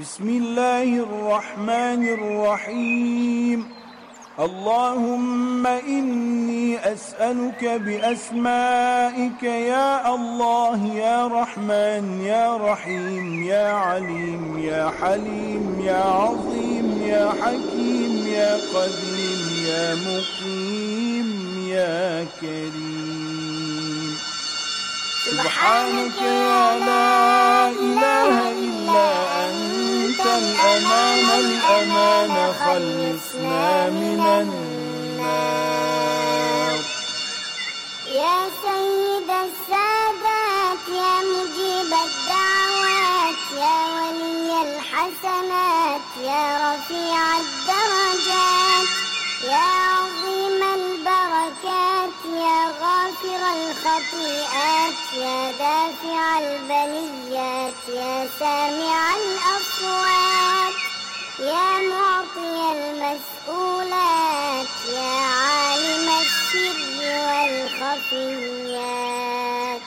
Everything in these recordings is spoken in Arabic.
بسم الله الرحمن الرحيم. اللهم إني أسألك بأسمائك يا الله يا رحمن يا رحيم يا عليم يا حليم يا عظيم يا حكيم يا قديم يا مقيم يا كريم. سبحانك يا لا إله إلا أنت. الأمان الأمان خلصنا من النار. يا سيد السادات يا مجيب الدعوات يا ولي الحسنات يا رفيع الدرجات يا عظيم يا غافر الخطيئات يا دافع البليات يا سامع الأصوات يا معطي المسؤولات يا عالم السر والخفيات.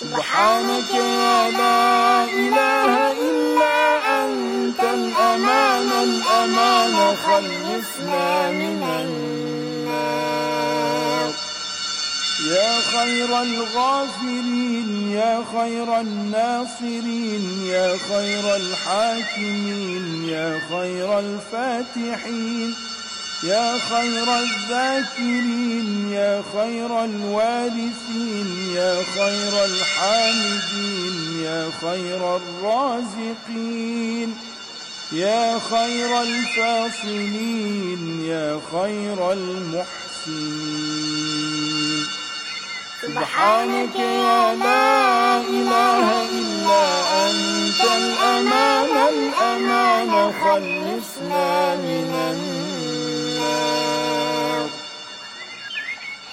سبحانك يا لا إله إلا أنت الأمان الأمان خلصنا من النار. يا خير الغافرين يا خير الناصرين يا خير الحاكمين يا خير الفاتحين يا خير الذاكرين يا خير الوارثين يا خير الحامدين يا خير الرازقين يا خير الفاصلين يا خير المحسنين سبحانك يا لا إله إلا أنت الأمان الأمان خلصنا من النار.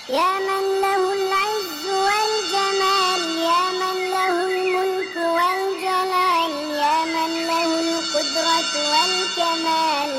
يا من له العز والجمال يا من له الملك والجلال يا من له القدرة والكمال.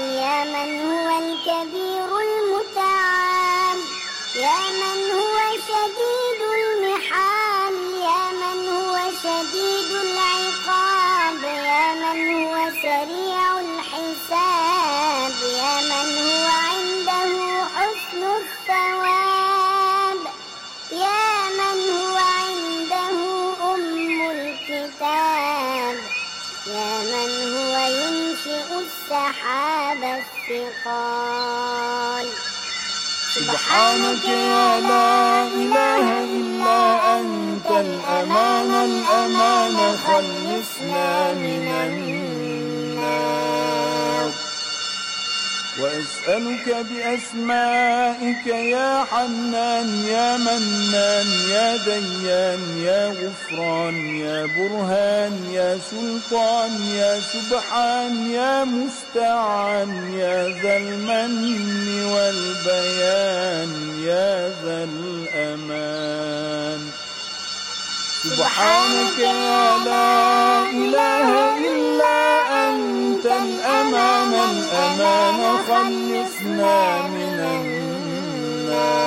سبحانك يا لا إله إلا أنت الأمان الأمان خلصنا من النار وأسألك بأسمائك يا حنان يا منان يا ديان يا غفران يا برهان يا سلطان يا سبحان يا مستعان يا ذا المن والبيان يا ذا الأمان. سبحانك يا لا إله إلا أنت. الأمان الأمان خلصنا من النار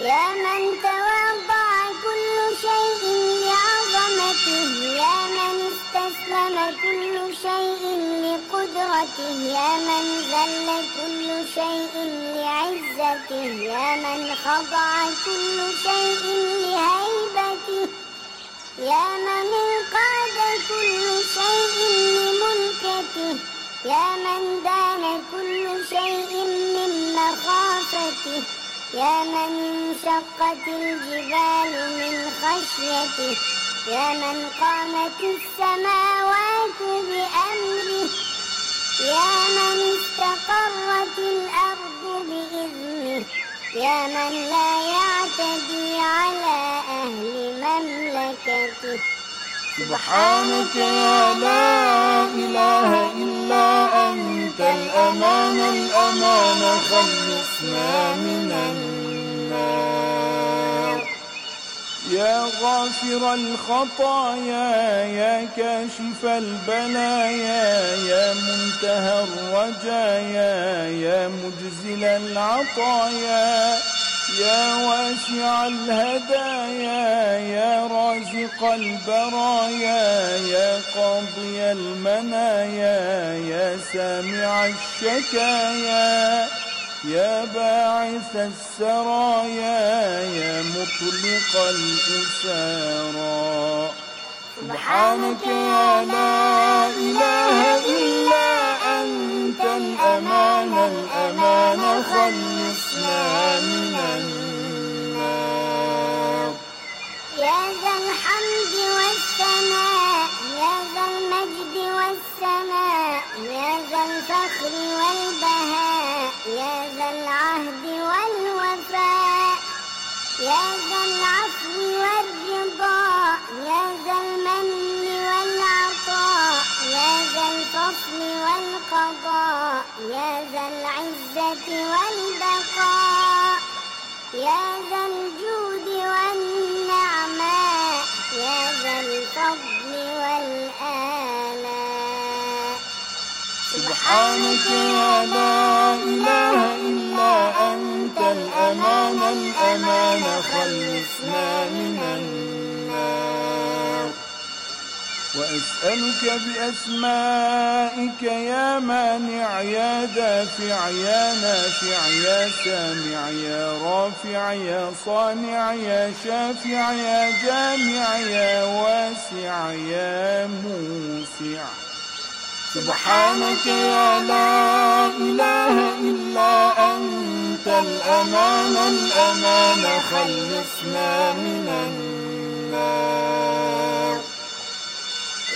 يا من تواضع كل شيء لعظمته يا من استسلم كل شيء لقدرته يا من ذل كل شيء لعزته يا من خضع كل شيء لهيبته. يا من انقاد كل شيء لملكته يا من دان كل شيء من مخافته يا من انشقت الجبال من خشيته يا من قامت السماوات بأمره يا من استقرت الأرض بإذنه. يا من لا يعتدي على أهل مملكته. سبحانك يا لا إله إلا أنت الأمان الأمان خلصنا من النار. يا غافر الخطايا يا كاشف البلايا يا منتهى الرجايا يا مجزل العطايا يا واسع الهدايا يا رازق البرايا يا قاضي المنايا يا سامع الشكايا. يا باعث السرايا يا مطلق الأسارى. سبحانك يا لا إله إلا أنت الأمان الأمان خلصنا من النار. يا ذا الحمد والثناء يا ذا المجد والسماء يا ذا الفخر والبهاء يا ذا العهد والوفاء يا ذا العفو والرضا يا ذا المن والعطاء يا ذا الفصل والقضاء يا ذا العزة والبقاء يا ذا الجود سبحانك لا إله إلا أنت الأمان الأمان خلصنا من النار. وأسألك بأسمائك يا مانع يا دافع يا نافع يا سامع يا رافع يا صانع يا شافع يا جامع يا واسع يا موسع. سبحانك يا لا إله إلا أنت الأمان الأمان خلصنا من النار.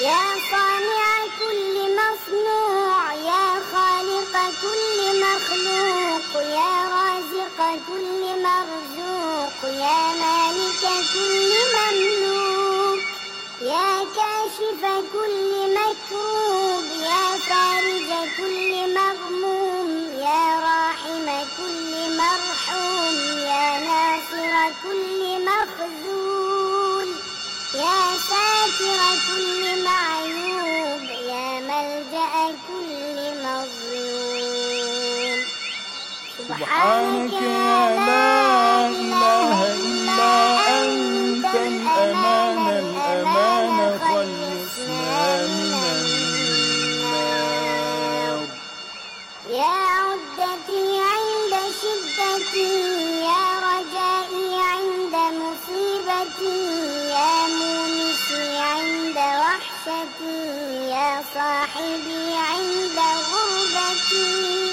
يا صانع كل مصنوع يا خالق كل مخلوق يا رازق كل مرزوق يا مالك كل مملوك يا كاشف كل فارج كل مغموم يا راحم كل مرحوم يا ناصر كل مخذول يا ساتر كل معيوب يا ملجأ كل مظلوم. سبحانك يا لا وحشتي يا صاحبي عند غربتي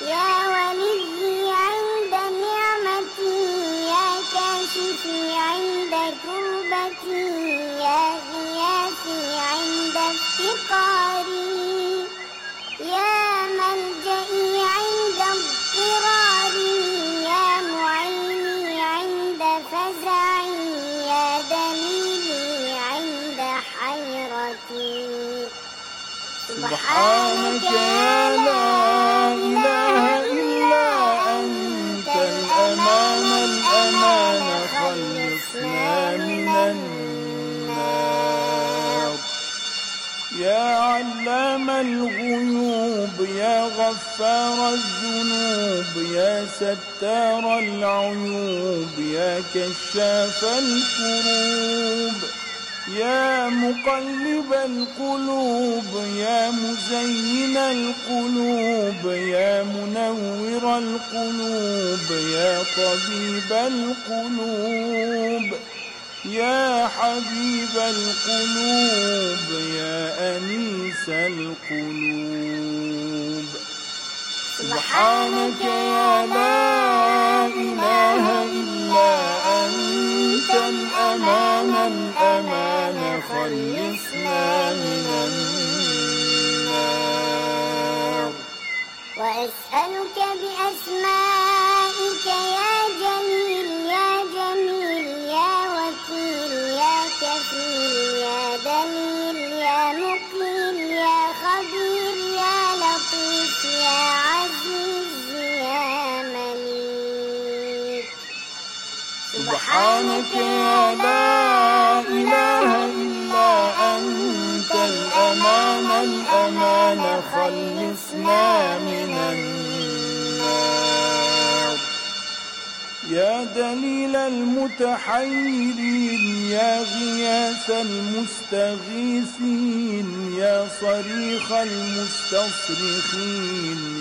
يا ولي عند نعمتي يا كاشفي عند كربتي يا غياثي عند افتقاري يا سبحانك يا لا إله إلا أنت. الأمان الأمان خلصنا من النار. يا علام الغيوب يا غفار الذنوب يا ستار العيوب يا كشاف الكروب. يا مقلب القلوب يا مزين القلوب يا منور القلوب يا طبيب القلوب يا حبيب القلوب يا أنيس القلوب. سبحانك يا لا إله إلا أنت الأمان الأمان خلصنا من النار. وأسألك بأسمائك يا سبحانك يا لا إله إلا أنت الأمان الأمان خلصنا من النار. يا دليل المتحيرين يا غياث المستغيثين يا صريخ المستصرخين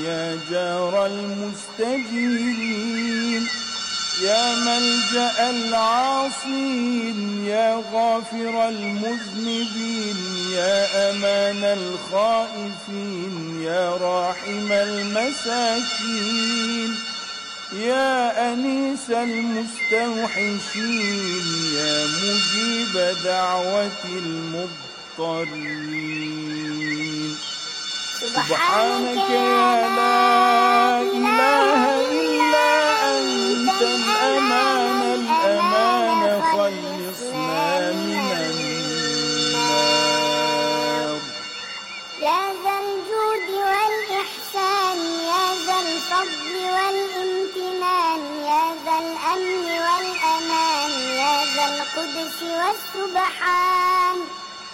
يا جار المستجيرين. يا ملجأ العاصين يا غافر المذنبين يا أمان الخائفين يا راحم المساكين يا أنيس المستوحشين يا مجيب دعوة المضطرين. سبحانك يا لا إله إلا أنت الأمان الأمان خلصنا من النار. يا ذا الجود والإحسان يا ذا الفضل والامتنان يا ذا الأمن والأمان يا ذا القدس والسبحان.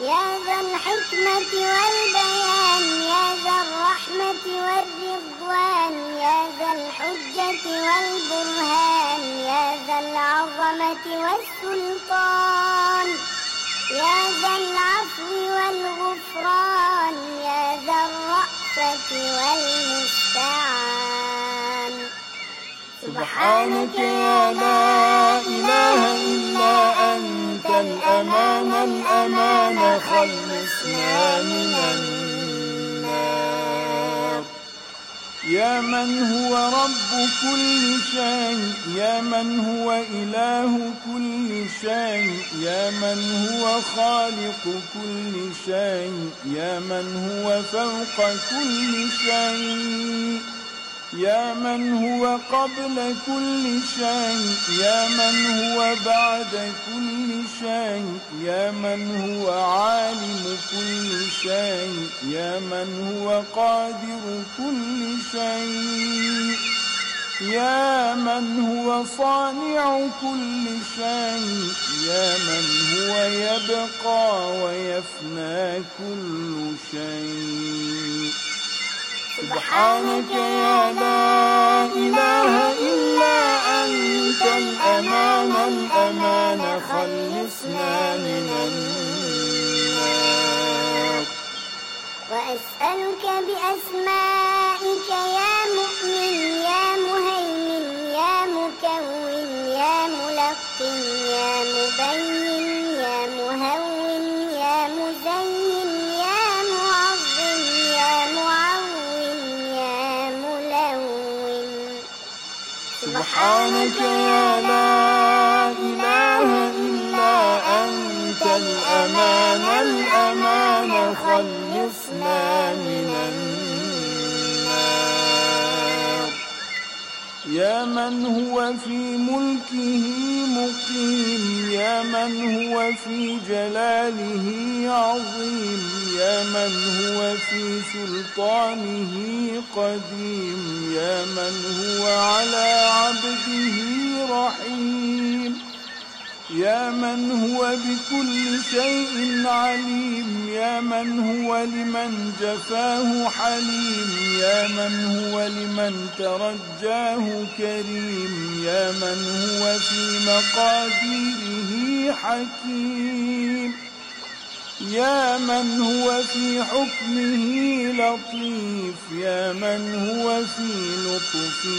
يا ذا الحكمة والبيان يا ذا الرحمة والرضوان يا ذا الحجة والبرهان يا ذا العظمة والسلطان يا ذا العفو والغفران يا ذا الرأفة والمستعان. سبحانك يا لا إله إلا أنت. الأمان الأمان خلصنا من النار. يا من هو رب كل شيء يا من هو إله كل شيء يا من هو خالق كل شيء يا من هو فوق كل شيء. يا من هو قبل كل شيء يا من هو بعد كل شيء يا من هو عالم كل شيء يا من هو قادر كل شيء. يا من هو صانع كل شيء يا من هو يبقى ويفنى كل شيء. سبحانك يا لا إله إلا أنت الأمان الأمان خلصنا من النار. وأسألك بأسمائك يا مؤمن سبحانك يا لا يا من هو في ملكه مقيم يا من هو في جلاله عظيم يا من هو في سلطانه قديم يا من هو على عبده رحيم. يا من هو بكل شيء عليم يا من هو لمن جفاه حليم يا من هو لمن ترجاه كريم يا من هو في مقاديره حكيم. يا من هو في حكمه لطيف يا من هو في لطفه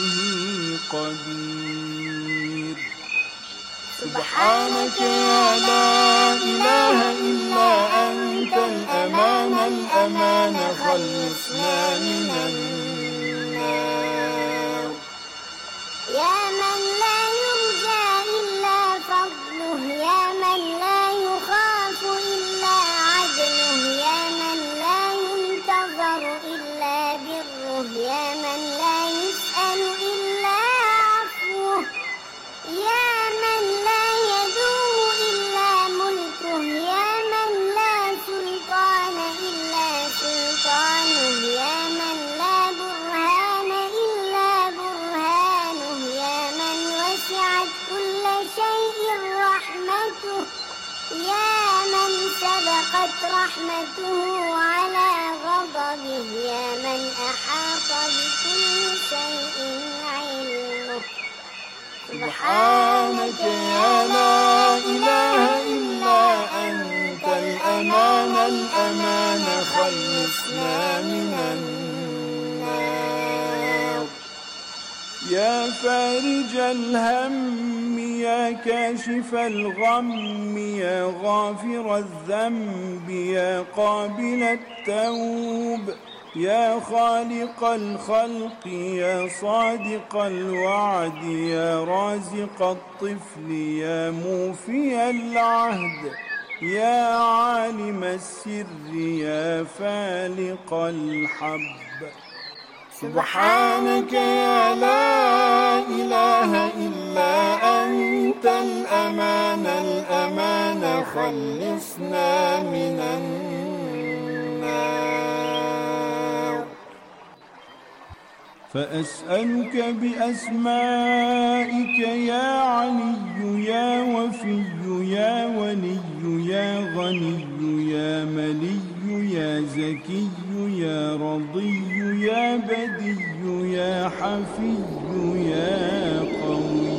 قدير. سبحانك يا لا إله إلا أنت الأمان الأمان خلصنا من النار. سبحانك يا لا إله إلا أنت الأمان الأمان خلصنا من النار. يا فارج الهم يا كاشف الغم يا غافر الذنب يا قابل التوب. يا خالق الخلق يا صادق الوعد يا رازق الطفل يا موفي العهد يا عالم السر يا فالق الحب. سبحانك يا لا إله إلا أنت الأمان الأمان خلصنا من النار. فأسألك بأسمائك يا علي يا وفي يا ولي يا غني يا ملي يا زكي يا رضي يا بدي يا حفي يا قوي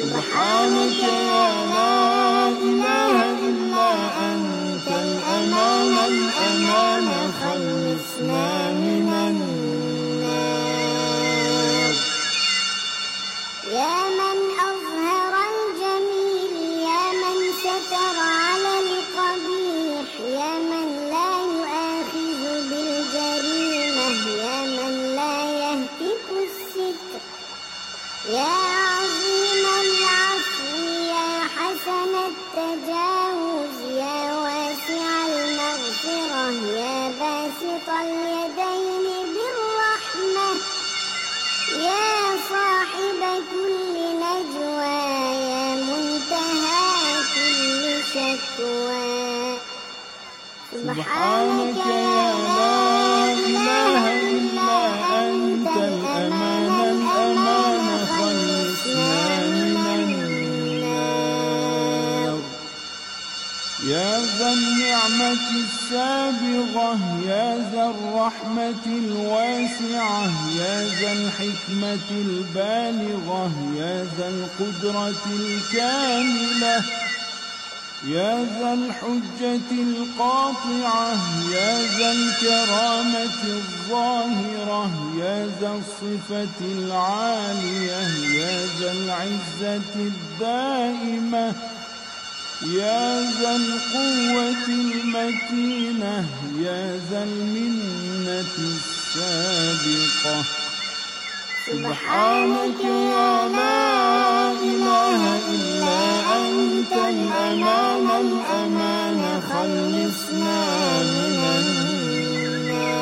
سبحانك يا لا إله إلا أنت الأمان الأمان سبحانك يا لا إله إلا أنت الأمان الأمان خلصنا من النار. يا ذا النعمة السابغة يا ذا الرحمة الواسعة يا ذا الحكمة البالغة يا ذا القدرة الكاملة. يا ذا الحجة القاطعة يا ذا الكرامة الظاهرة يا ذا الصفة العالية يا ذا العزة الدائمة يا ذا القوة المتينة يا ذا المنة السابقة. سبحانك يا لا إله إلا أنت الأمان الأمان خلصنا من النار.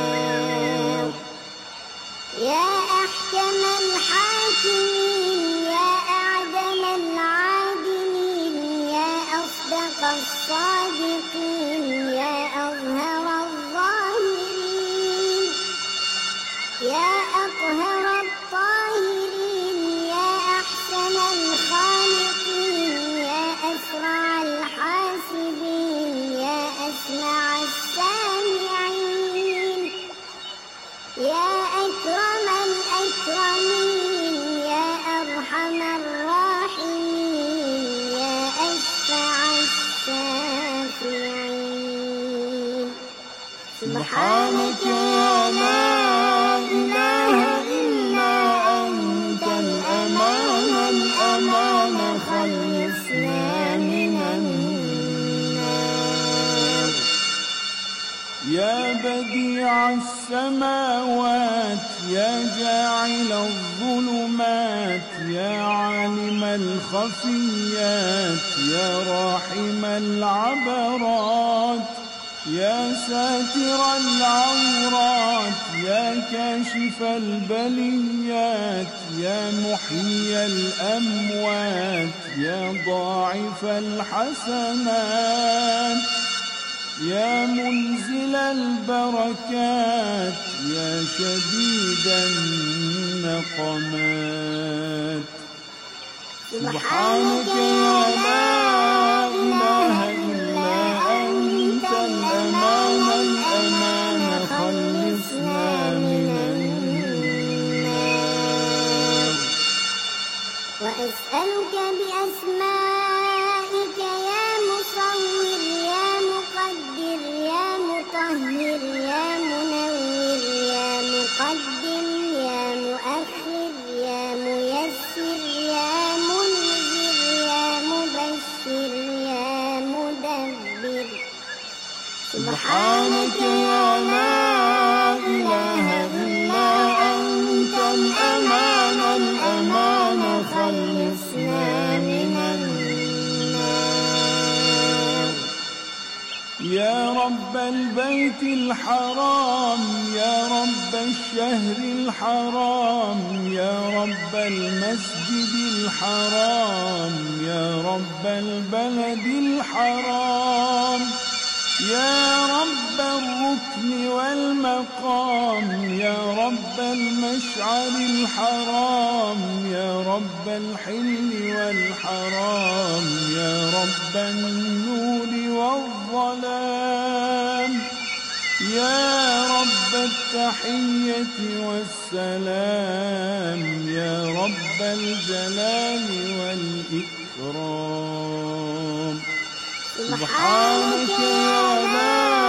يا أحكم الحاكمين يا أعدل العادلين يا أصدق الصادقين. السماوات يا جاعل الظلمات يا عالم الخفيات يا راحم العبرات يا ساتر العورات يا كاشف البليات يا محيي الأموات يا ضاعف الحسنات. يا منزل البركات يا شديد النقمات. سبحانك يا لا إله البيت الحرام يا رب الشهر الحرام يا رب المسجد الحرام يا رب البلد الحرام يا رب الركن والمقام يا رب المشعر الحرام يا رب الحل والحرام يا رب النور والظلام. يا رب التحية والسلام يا رب الجلال والإكرام. سبحانك يا لا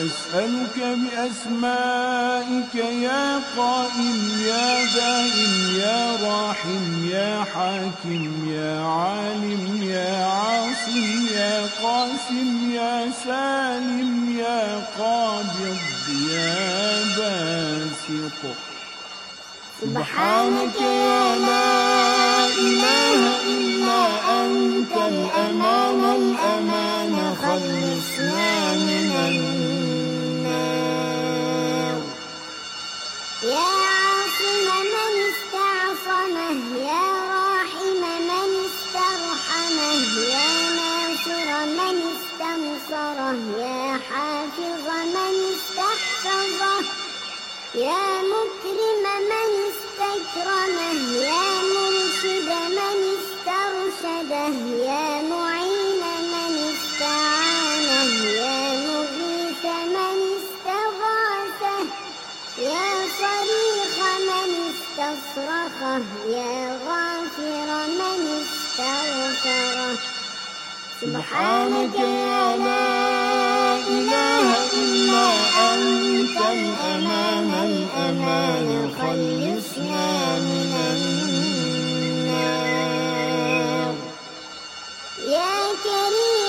وأسألك بأسمائك يا قائم يا دائم يا راحم يا حاكم يا عالم يا عاصم يا قاسم يا سالم يا قابض يا باسط. سبحانك يا لا إله إلا أنت الأمان الأمان خلصنا من النار. استكرمه يا مرشد من استرشده يا معين من استعانه يا مغيث من استغاثه يا صريخ من استصرخه يا غافر من استغفره. سبحانك يا لا إله إلا أنت الأمان الأمان النار يا كريم.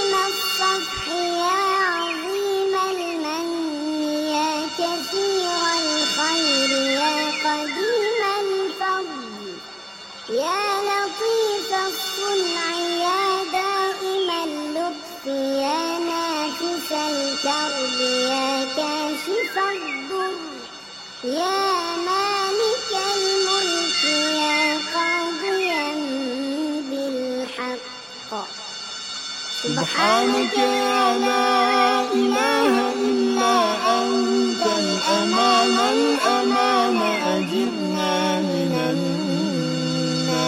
سبحانك يا لا إله إلا أنت الأمان الأمان أجرنا من النار.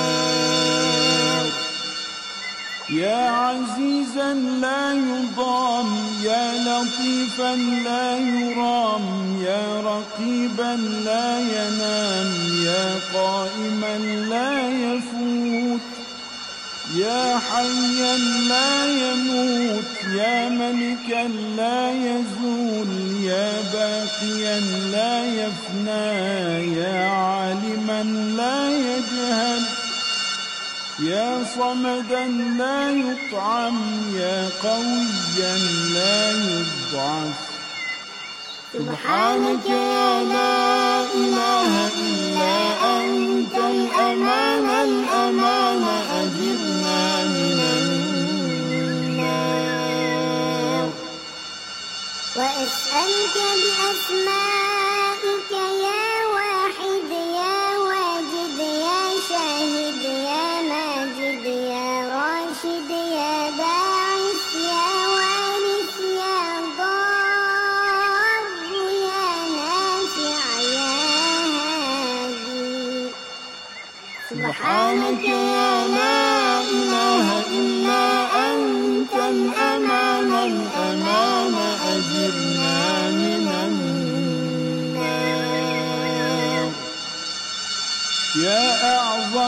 يا عزيزا لا يضام يا لطيفا لا يرام يا رقيبا لا ينام يا قائما لا يفوت. يا حيا لا يموت يا ملكا لا يزول يا باقيا لا يفنى يا عالما لا يجهل يا صمدا لا يطعم يا قويا لا يضعف. سبحانك يا لا إله إلا أنت وأسألك بأسمائك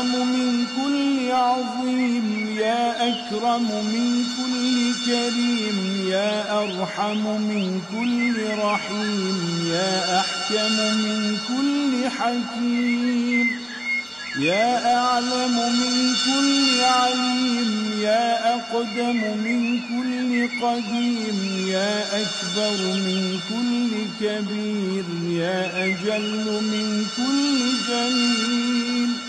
أعظم من كل عظيم يا أكرم من كل كريم يا أرحم من كل رحيم يا أحكم من كل حكيم يا أعلم من كل عليم يا أقدم من كل قديم يا أكبر من كل كبير يا أجل من كل جليل.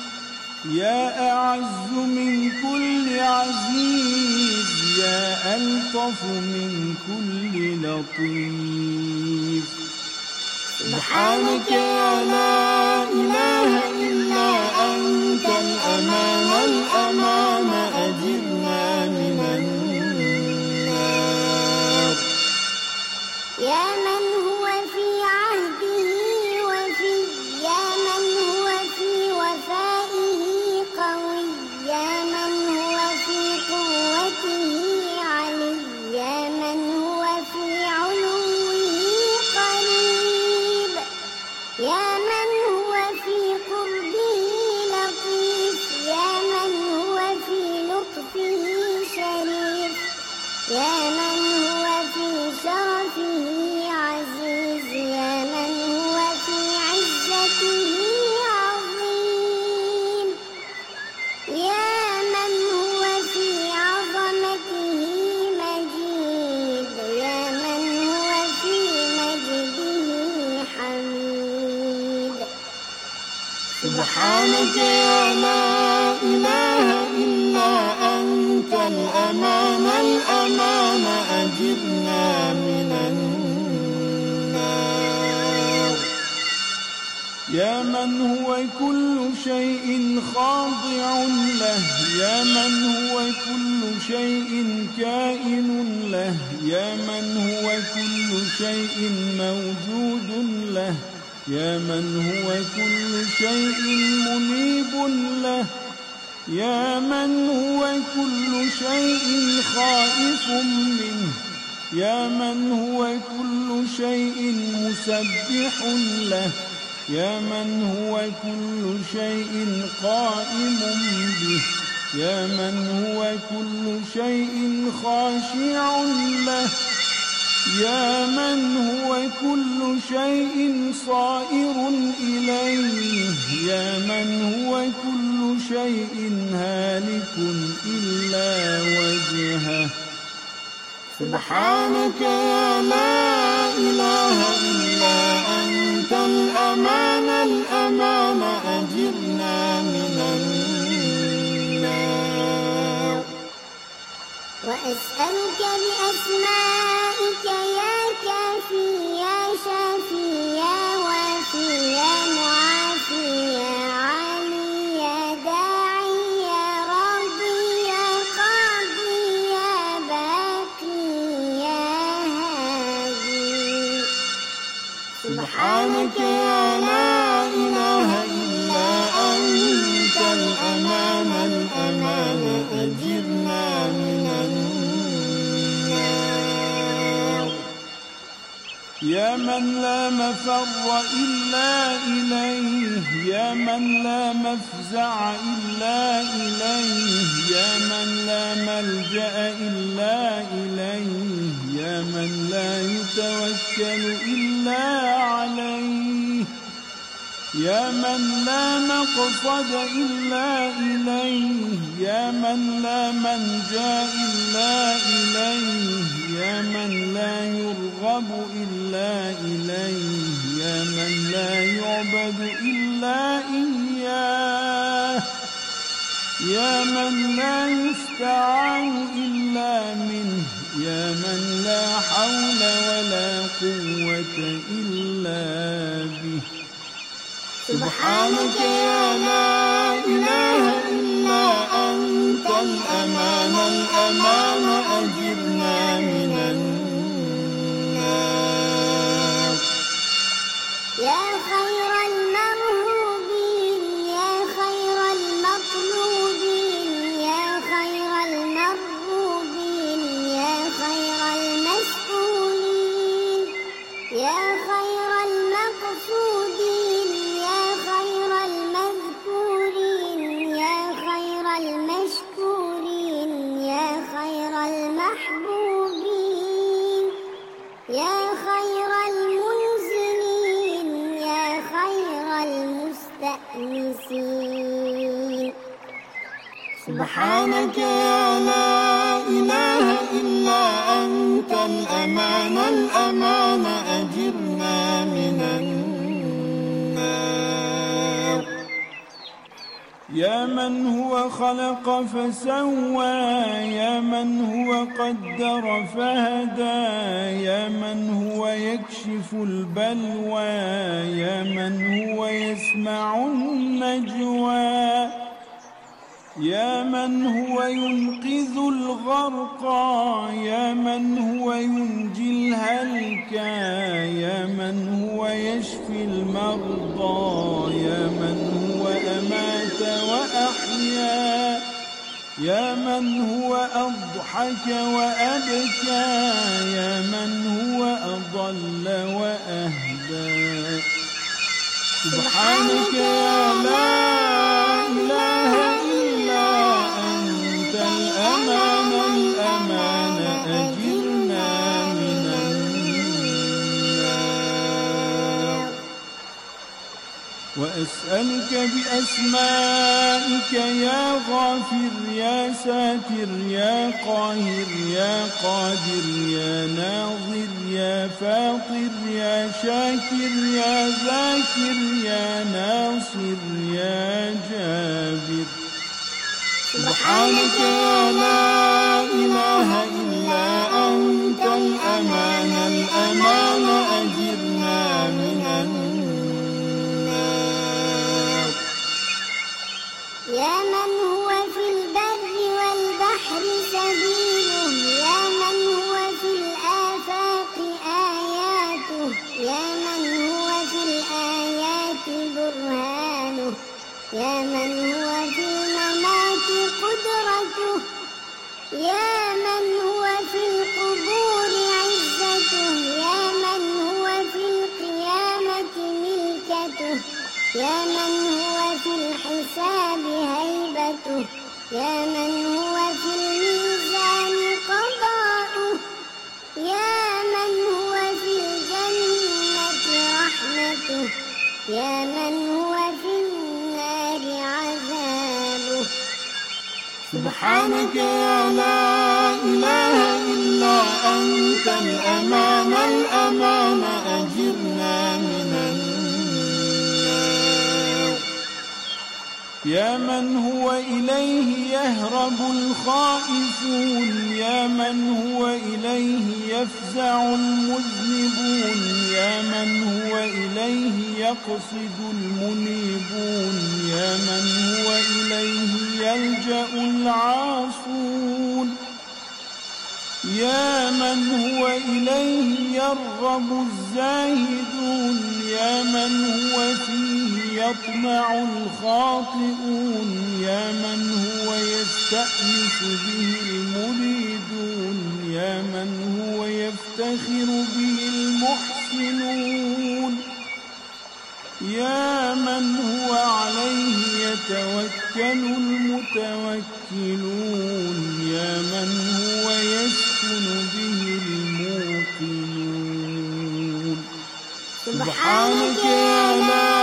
يا أعز من كل عزيز يا ألطف من كل لطيف. سبحانك يا لا إله إلا أنت الأمان الأمان أجرنا كل شيء خاضع له. يا من هو كل شيء كائن له. يا من هو كل شيء موجود له. يا من هو كل شيء منيب له. يا من هو كل شيء خائف منه. يا من هو كل شيء مسبح له. يا من هو كل شيء قائم به؟ يا من هو كل شيء خاشع له؟ يا من هو كل شيء صائر إليه؟ يا من هو كل شيء هالك إلا وجهه؟ سبحانك يا لا إله إلا أنت الأمان الأمان أجرنا من النار. وأسألك بأسمائك يا كافي من لا مفر إلا إليه. يا من لا مفزع إلا إليه. يا من لا ملجأ إلا إليه. يا من لا يتوكل إلا عليه. يا من لا مقصد إلا إليه يا من لا منجا إلا إليه يا من لا يرغب إلا إليه يا من لا يعبد إلا إياه يا من لا يستعان إلا منه يا من لا حول ولا قوة إلا به. سبحانك يا لا إله إلا أنت الأمان الأمان أجرنا من النار. يا خير المرهوبين يا خير المطلوبين يا خير المرغوبين يا خير المسؤولين يا خير سبحانك يا لا إله إلا أنت الأمان الأمان أجرنا من النار. يا من هو خلق فسوى يا من هو قدر فهدى يا من هو يكشف البلوى يا من هو يسمع النجوى. يا من هو ينقذ الغرقى يا من هو ينجي الهلكى يا من هو يشفي المرضى يا من هو أمات وأحيا يا من هو أضحك وأبكى يا من هو أضل وأهدى. سبحانك يا لا وأسألك بأسمائك يا غافر يا ساتر يا قاهر يا قادر يا ناظر يا فاطر يا شاكر يا ذاكر يا ناصر يا جابر. سبحانك يا لا إله إلا أنت الأمان الأمان أجرنا يا من هو يا من هو في الميزان قضاؤه. يا من هو في الجنة رحمته. يا من هو في النار عذابه. سبحانك يا لا إله إلا أنت. الأمان الأمان أجرنا يا من هو إليه يهرب الخائفون يا من هو إليه يفزع المذنبون يا من هو إليه يقصد المنيبون يا من هو إليه يلجأ العاصون. يا من هو إليه يرغب الزاهدون يا من هو فيه يطمع الخاطئون يا من هو يستأنس به المريدون يا من هو يفتخر به المحسنون يا من هو عليه يتوكل المتوكلون يا من هو يسكن به الموقنون سبحانك يا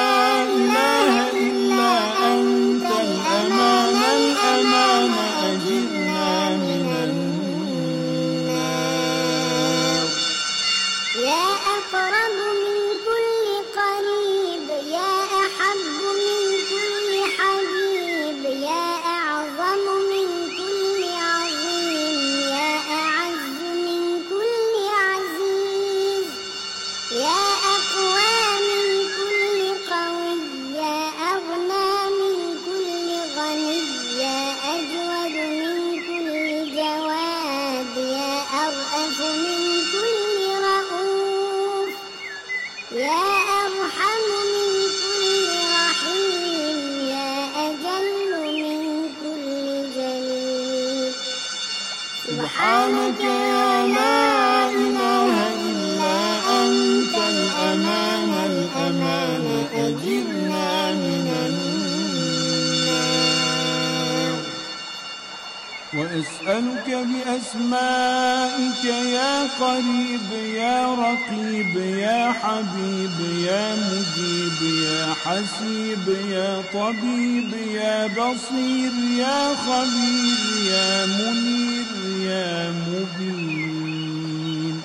أسألك بأسمائك يا قريب يا رقيب يا حبيب يا مجيب يا حسيب يا طبيب يا بصير يا خبير يا منير يا مبين.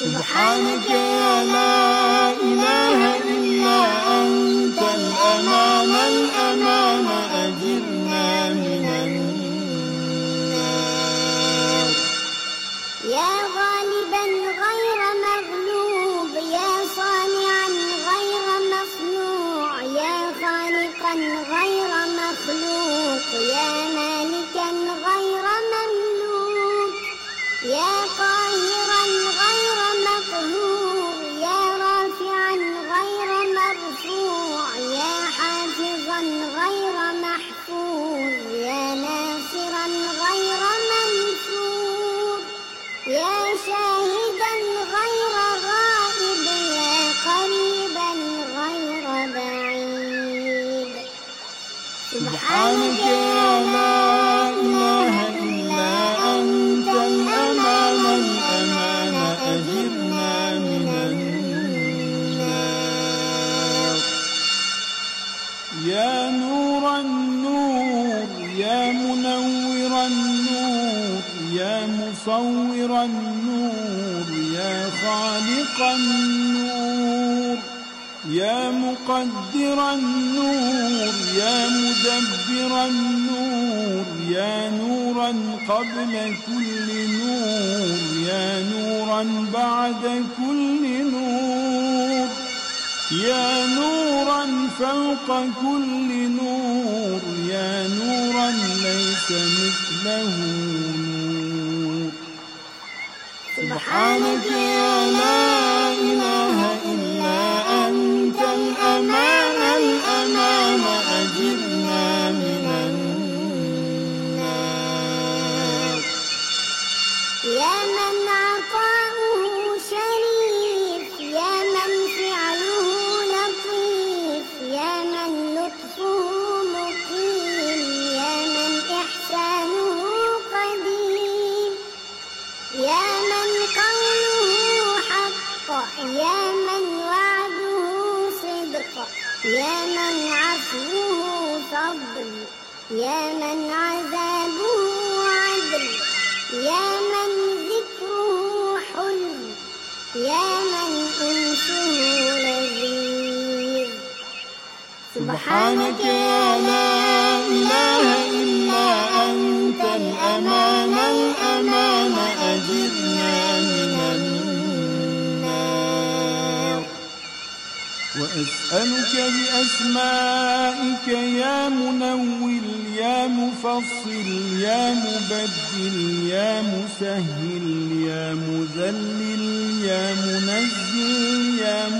سبحانك يا لا إله إلا أنت الأمان الأمان النور يا مقدر النور يا مدبر النور يا نورا قبل كل نور يا نورا بعد كل نور يا نورا فوق كل نور يا نورا ليس مثله I'm a girl. سبحانك يا لا إله إلا أنت الأمان الأمان أجرنا من النار. وأسألك بأسمائك يا منول يا مفصل يا مبدل يا مسهل يا مذلل يا منزل.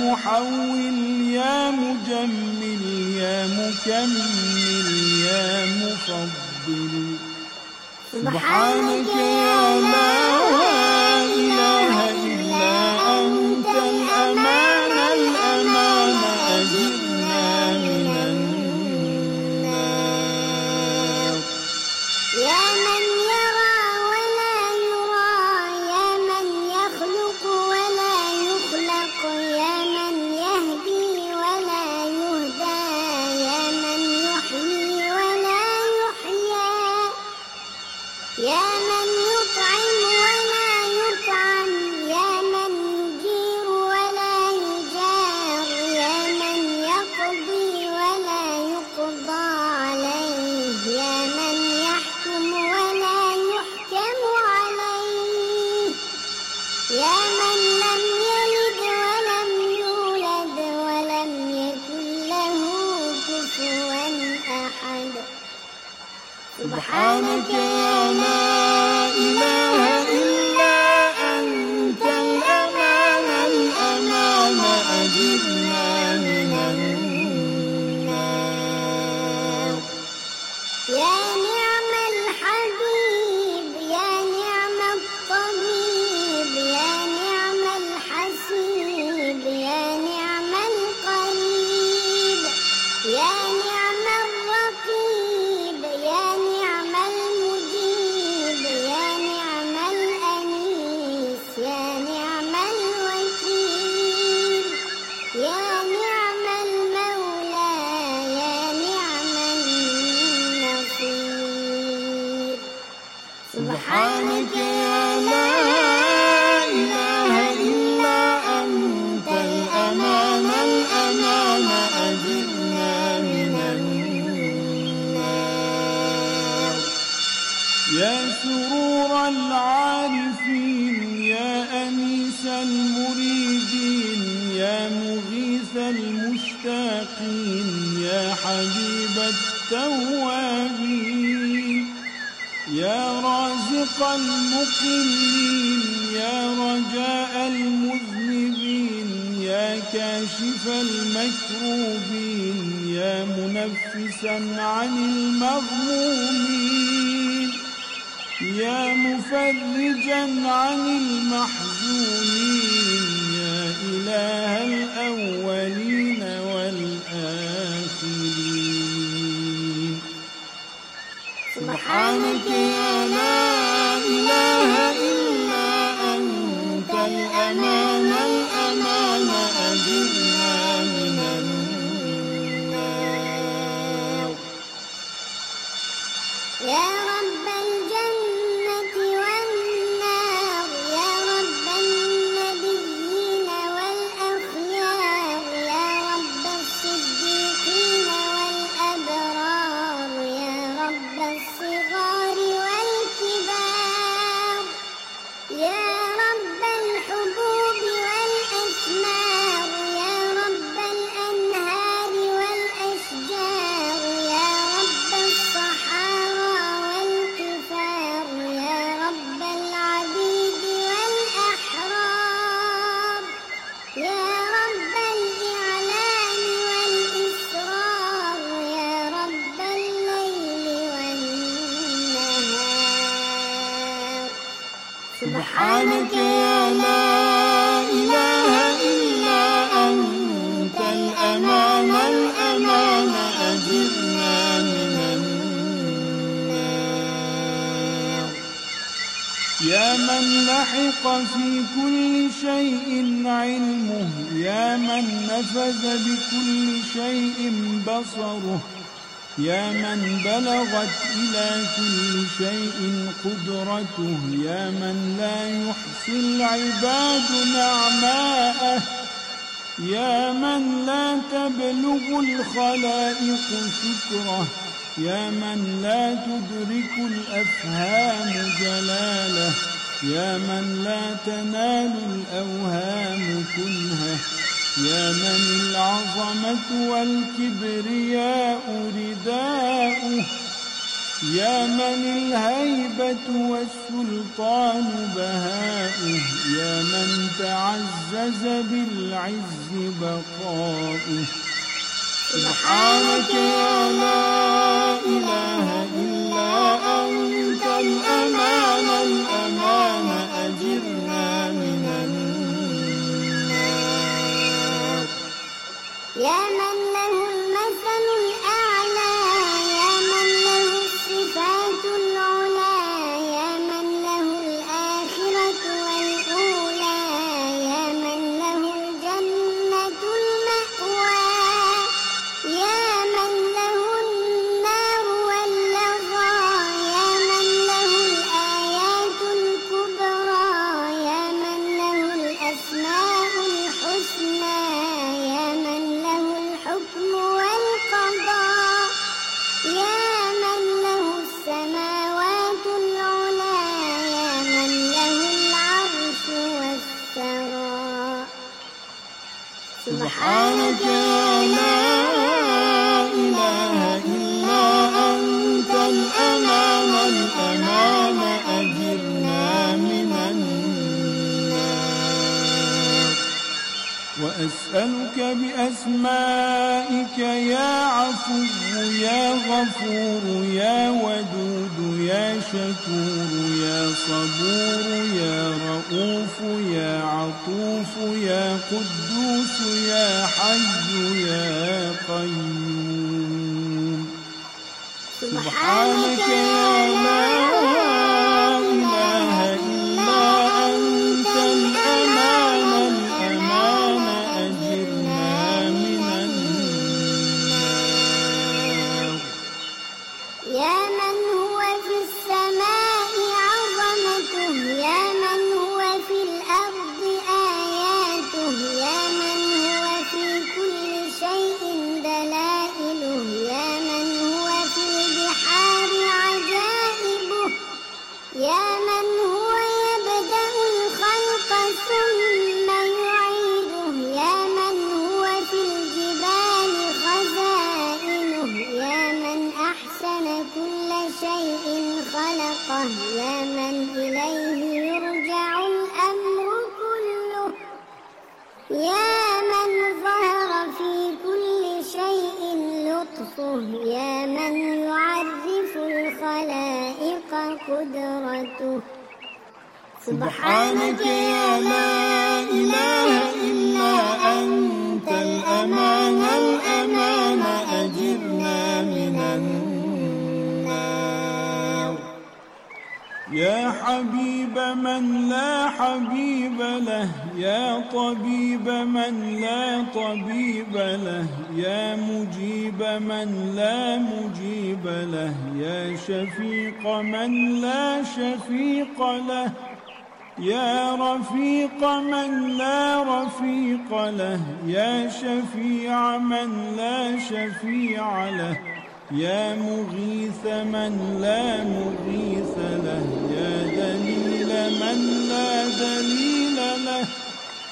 محول يا مجمل يا مكمل يا مفضل. سبحانك يا الله سبحانك يا لا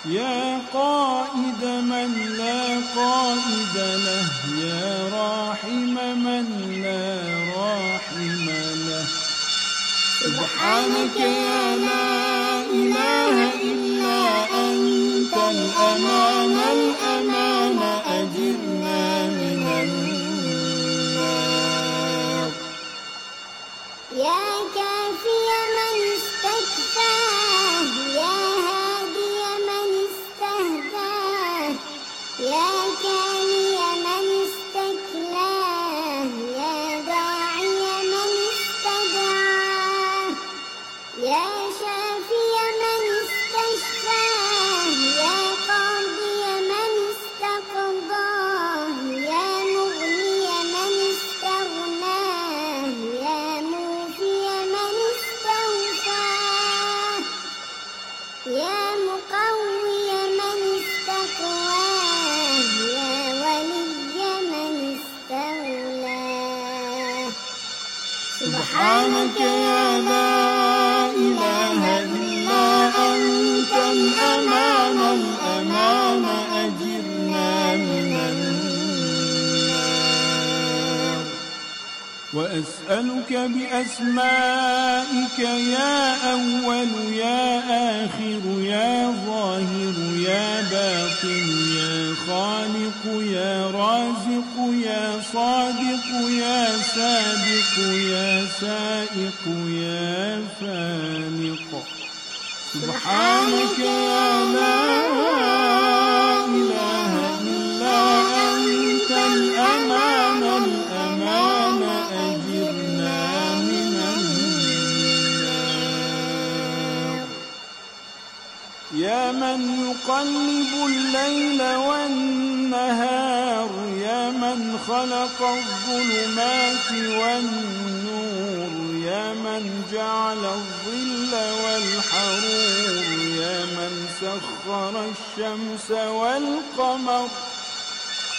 يا قائد من لا قائد له يا راحم من لا راحم له. سبحانك يا لا إله إلا أنت الأمان الأمان. وأسألك بأسمائك يا أول يا آخر يا ظاهر يا باطن يا خالق يا رازق يا صادق يا سابق يا سائق يا فالق. سبحانك يا لا من يقلب الليل والنهار يا من خلق الظلمات والنور يا من جعل الظل والحرور يا من سخر الشمس والقمر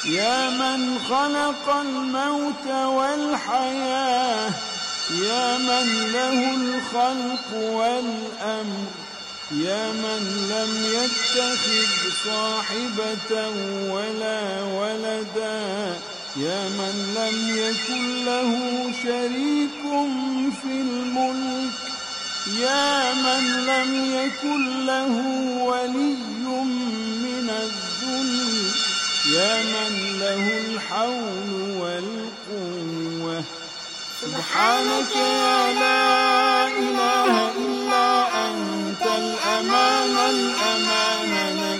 يا من خلق الموت والحياة يا من له الخلق والأمر يا من لم يتخذ صاحبة ولا ولدا يا من لم يكن له شريك في الملك يا من لم يكن له ولي من الذل يا من له الحول والقوة. سبحانك يا لا إله إلا أنت الأمان الأمان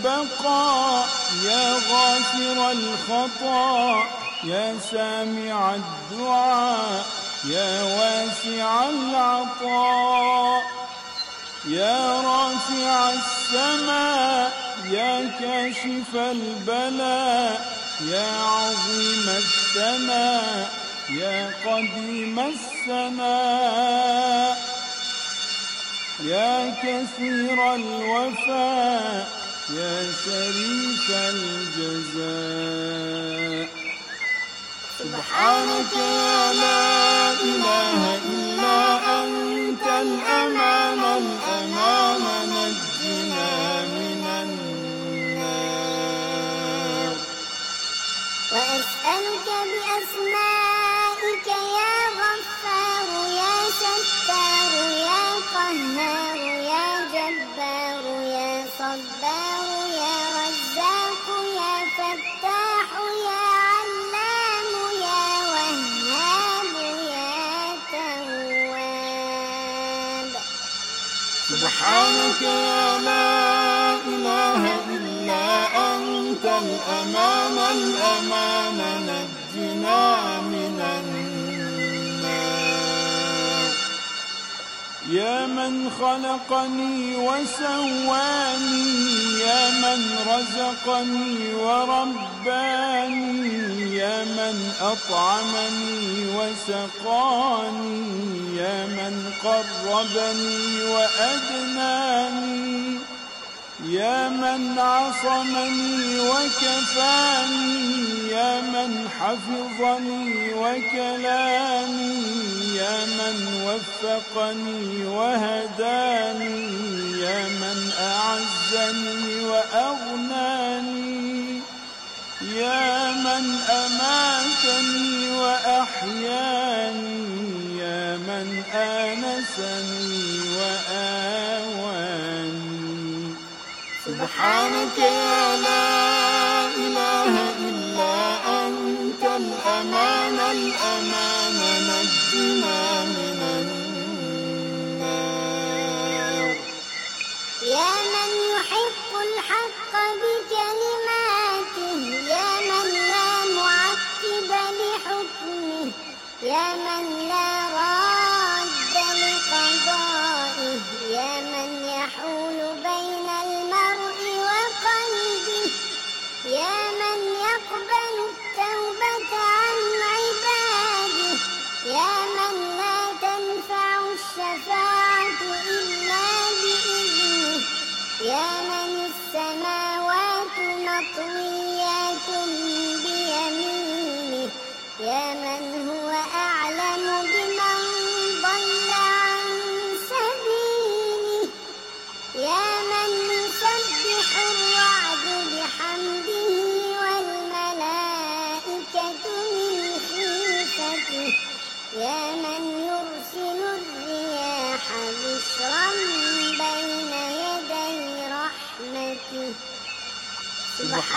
البقاء يا غافر الخطا يا سامع الدعاء يا واسع العطاء يا رافع السماء يا كاشف البلاء يا عظيم الثناء يا قديم السناء يا كثير الوفاء. يا شريف الجزاء. سبحانك يا لا إله إلا أنت الأمان الأمان نجنا من النار. وأسألك بأسمائك الأمان نجنا من النار. يا من خلقني وسواني يا من رزقني ورباني يا من أطعمني وسقاني يا من قربني وأدناني. يا من عصمني وكفاني يا من حفظني وكلاني يا من وفقني وهداني يا من أعزني وأغناني يا من أماتني وأحياني يا من آنسني وآواني سبحانك يا لا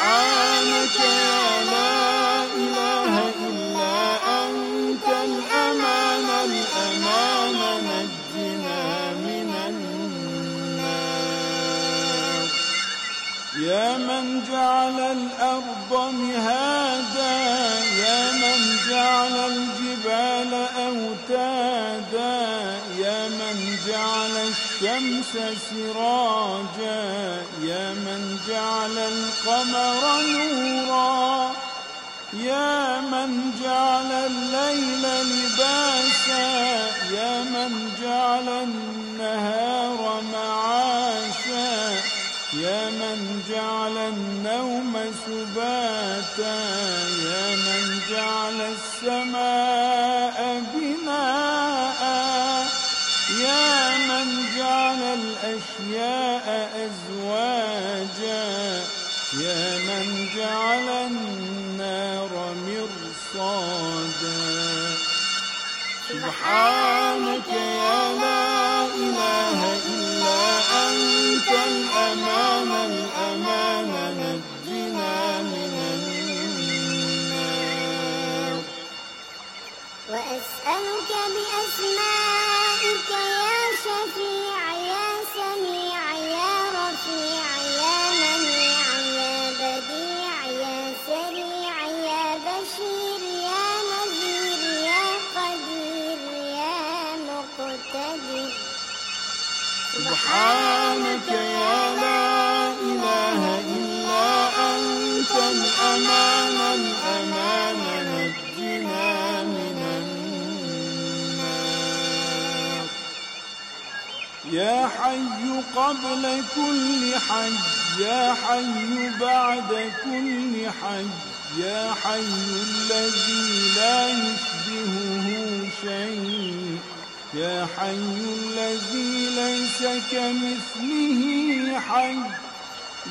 سبحانك يا لا إله إلا أنت الأمان الأمان نجنا من النار. يا من جعل الأرض مهادا يا من جعل الجبال أوتادا. الشمس سراجا يا من جعل القمر نورا. يا من جعل الليل لباسا يا من جعل النهار معاشا. يا من جعل النوم سباتا يا من جعل السماء على النار مرصادا. سبحانك يا لا إله إلا أنت الأمان الأمان نجنا من النار. وأسألك بأسمائك سبحانك يا لا إله إلا أنت الأمان الأمان نجنا من النار. يا حي قبل كل حي يا حي بعد كل حي يا حي الذي لا يشبهه شيء. يا حي الذي ليس كمثله حي.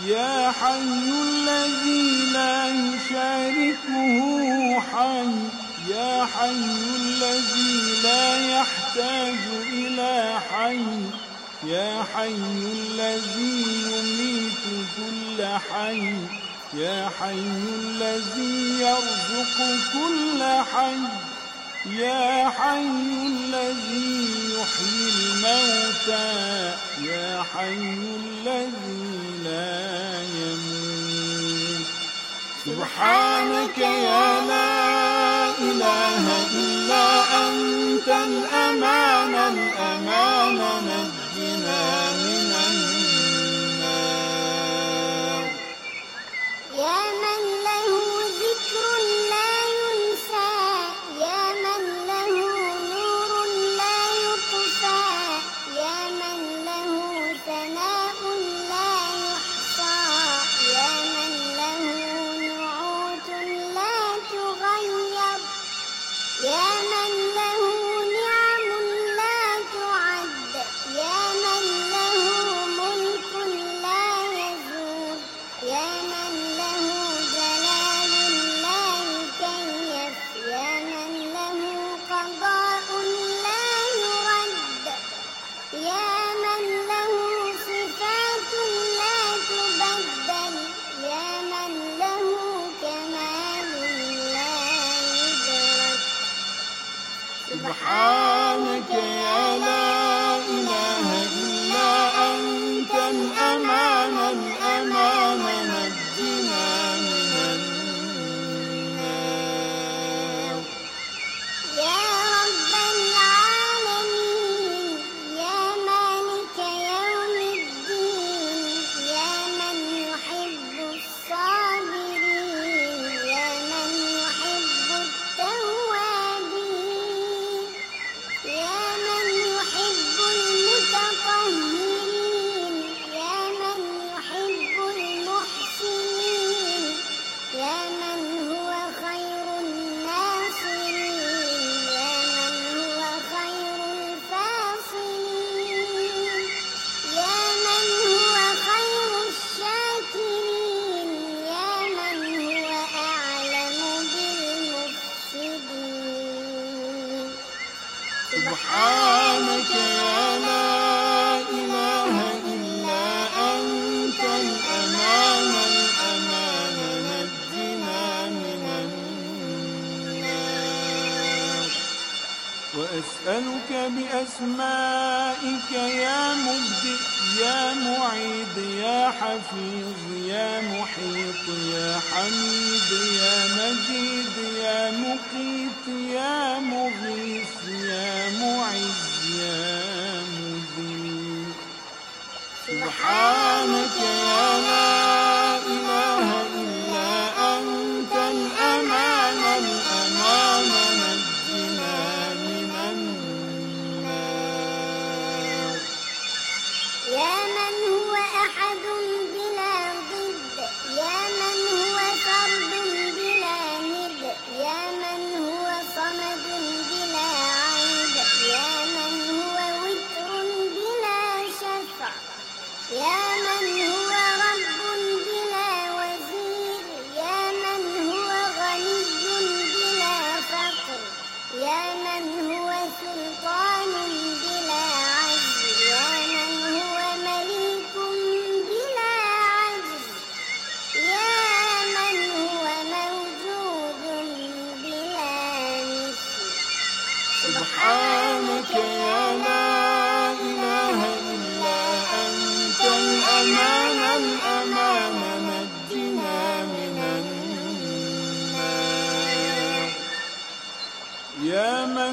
يا حي الذي لا يشاركه حي. يا حي الذي لا يحتاج إلى حي. يا حي الذي يميت كل حي. يا حي الذي يرزق كل حي. يا حي الذي يحيي الموتى يا حي الذي لا يموت. سبحانك يا لا إله إلا أنت الأمان الأمان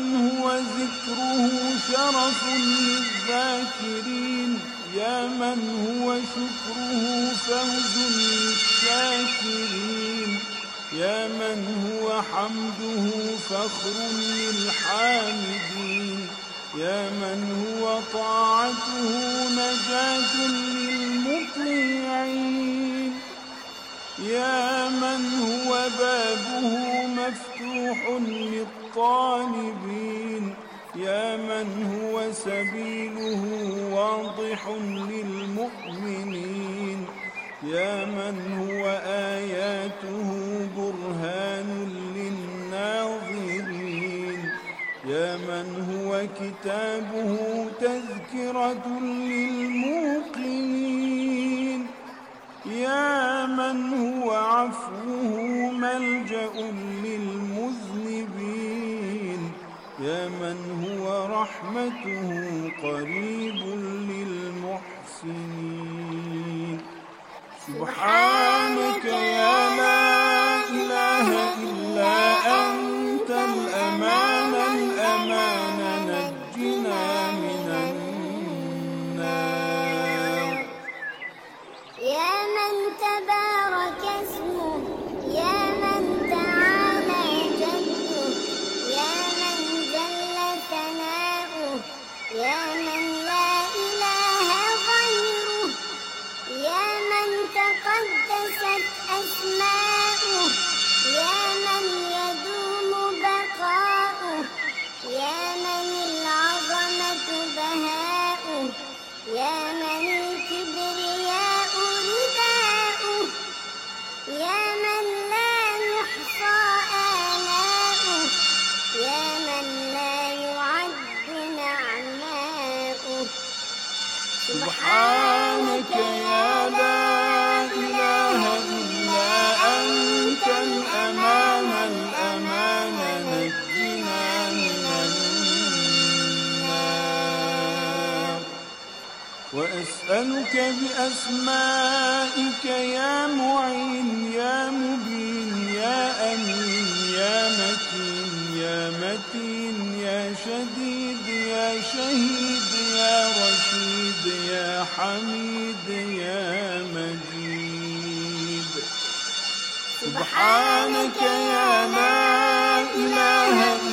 عنه وذكره شرف للذاكرين يا من هو شكره فوز للشاكرين يا من هو حمده فخر للحامدين يا من هو طاعته نجاة للمطيعين يا من هو بابه مفتوح للطاعة للطالبين يا من هو سبيله واضح للمؤمنين. يا من هو آياته برهان للناظرين. يا من هو كتابه تذكرة للموقنين. يا من هو عفوه ملجأ للمذنبين يا من هو رحمته قريب للمحسنين. سبحانك يا لا وأسألك بأسمائك يا معين يا مبين يا أمين يا مكين يا متين يا شديد يا شهيد يا رشيد يا حميد يا مجيد. سبحانك يا لا إله إلا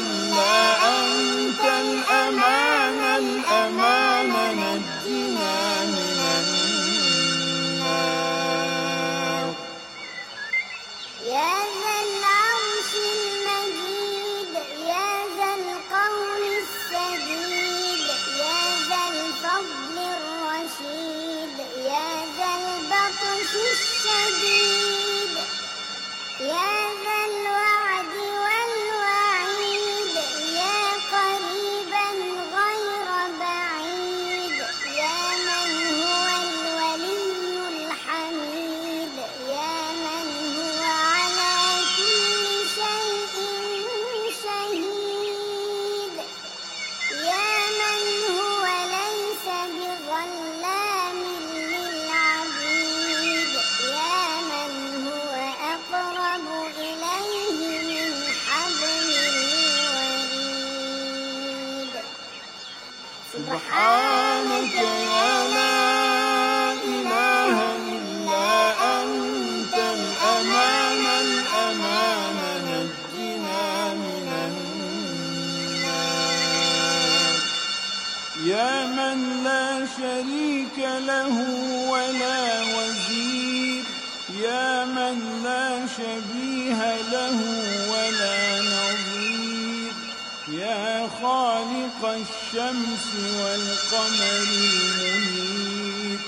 الشمس والقمر المنير.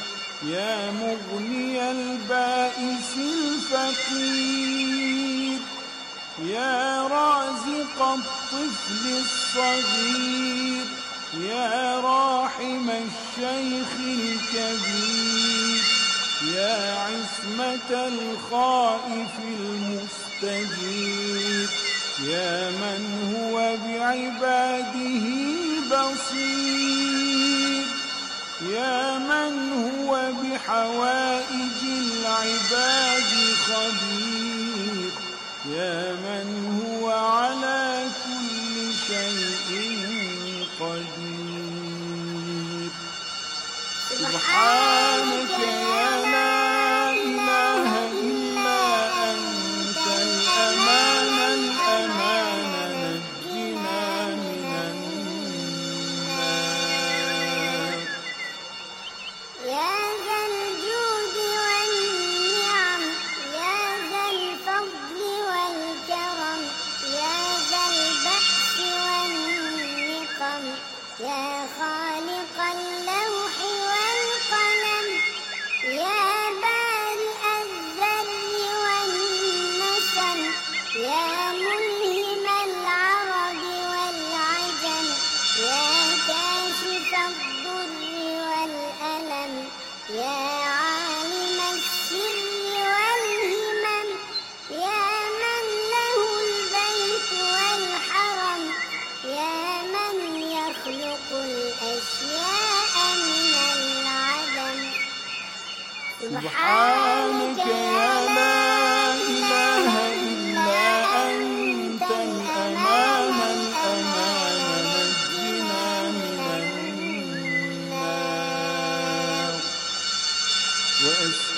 يا مغني البائس الفقير. يا رازق الطفل الصغير. يا راحم الشيخ الكبير. يا عصمة الخائف المستجير. يا من هو بعباده بصير يا من هو بحوائج العباد خبير؟ يا من هو على كل شيء قدير؟ سبحان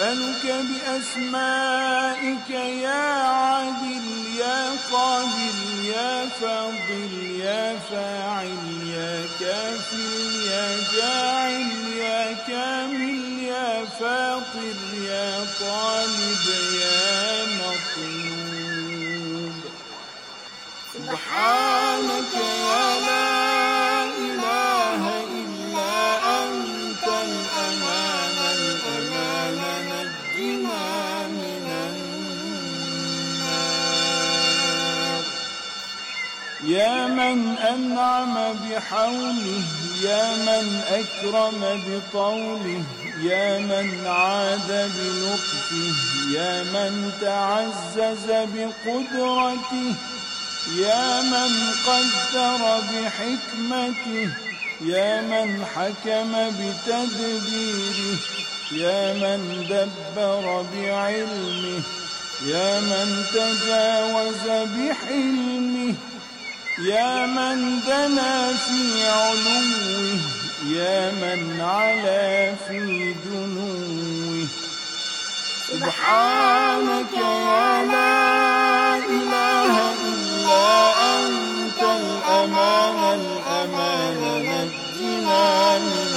وأسألك بأسمائك يا عادل يا قادر يا فاضل يا فاعل يا كافل يا جاعل يا كامل يا فاطر يا طالب يا مطلوب. سبحانك يا لا من أنعم بحوله يا من أكرم بطوله يا من عاد بلطفه يا من تعزز بقدرته يا من قدر بحكمته يا من حكم بتدبيره يا من دبر بعلمه يا من تجاوز بحلمه. يا من دنا في علوه يا من علا في دنوه. سبحانك يا لا إله إلا أنت الأمان الأمان نجنا من